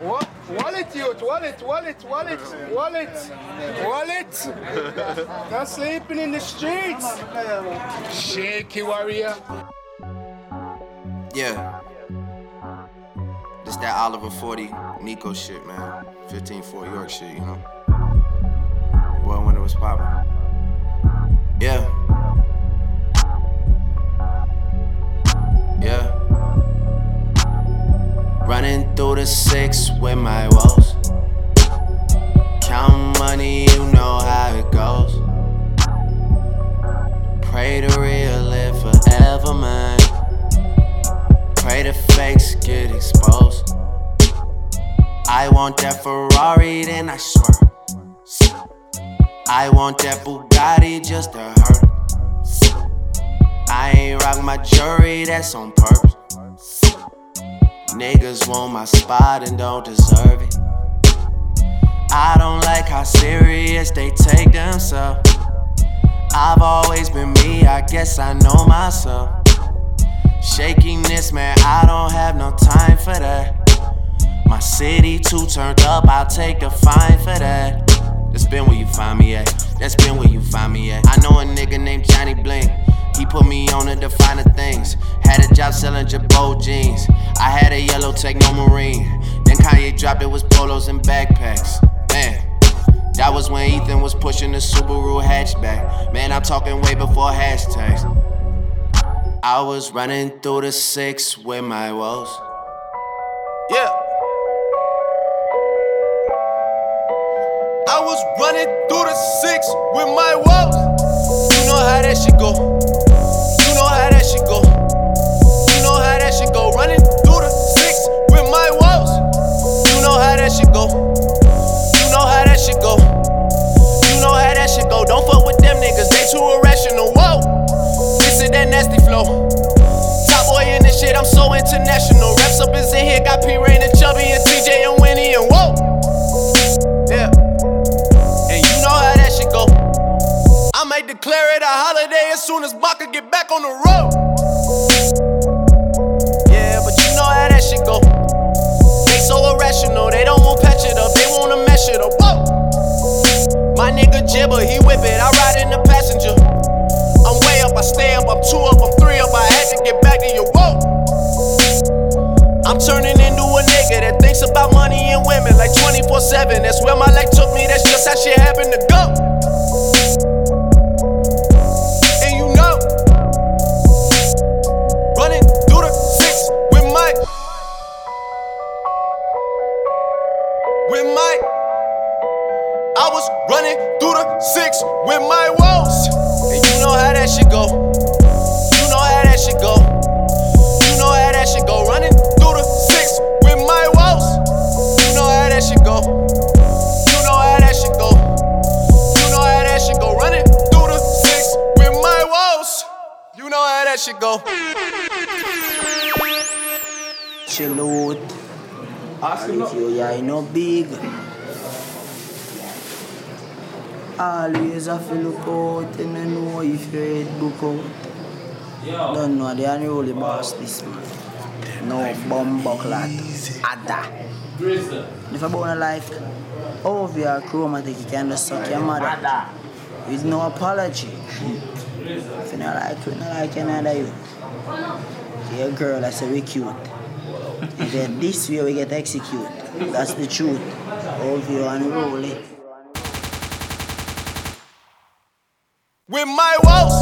Wallet, youth, wallet, wallet, wallet, wallet, wallet. Not sleeping in the streets. Shaky warrior. Yeah. This that Oliver 40 Niko shit, man. 15 Fort York shit, you know? Well, when it was poppin'. Yeah. Through the six with my woes. Count money, you know how it goes. Pray to real live forever, man. Pray the fakes get exposed. I want that Ferrari, then I swear. I want that Bugatti just to hurt. I ain't rock my jewelry, that's on purpose. Niggas want my spot and don't deserve it. I don't like how serious they take themselves. I've always been me, I guess I know myself. Shakiness, man, I don't have no time for that. My city too turned up, I'll take a fine for that. That's been where you find me at. That's been where you find me at. I know a nigga named Johnny Bling. He put me on to the things. Had a job selling Girbaud jeans. I had a yellow TechnoMarine. Then Kanye dropped it was polos and backpacks. Man, that was when Ethan was pushing the Subaru hatchback. Man, I'm talking way before hashtags. I was running through the six with my woes. Yeah. I was running through the six with my woes. You know how that shit go. You know how that shit go. You know how that shit go. Don't fuck with them niggas, they too irrational. Whoa, this is that nasty flow. Top boy in this shit, I'm so international. Reps up is in here, got P Reign and Chubby and TJ and Winnie and whoa. Yeah. And you know how that shit go. I might declare it a holiday as soon as Baka get back on the road. Turning into a nigga that thinks about money and women like 24 7. That's where my life took me, that's just how shit happened to go. And you know, running through the six with my, with my, I was running through the six with my woes. And you know how that shit go. You know how that shit go. Chill out. And if you yeah, you know big. Always have to look out and you know if your head book out. Don't know they unruly boss this man. No bomb buckler. Ada. If I born a life, oh, over your chromatic, you can just suck your mother. With no apology. If you not like, you not like another you. Your girl, I say we cute. You're this way, we get executed. That's the truth. Over you unruly. With my woes.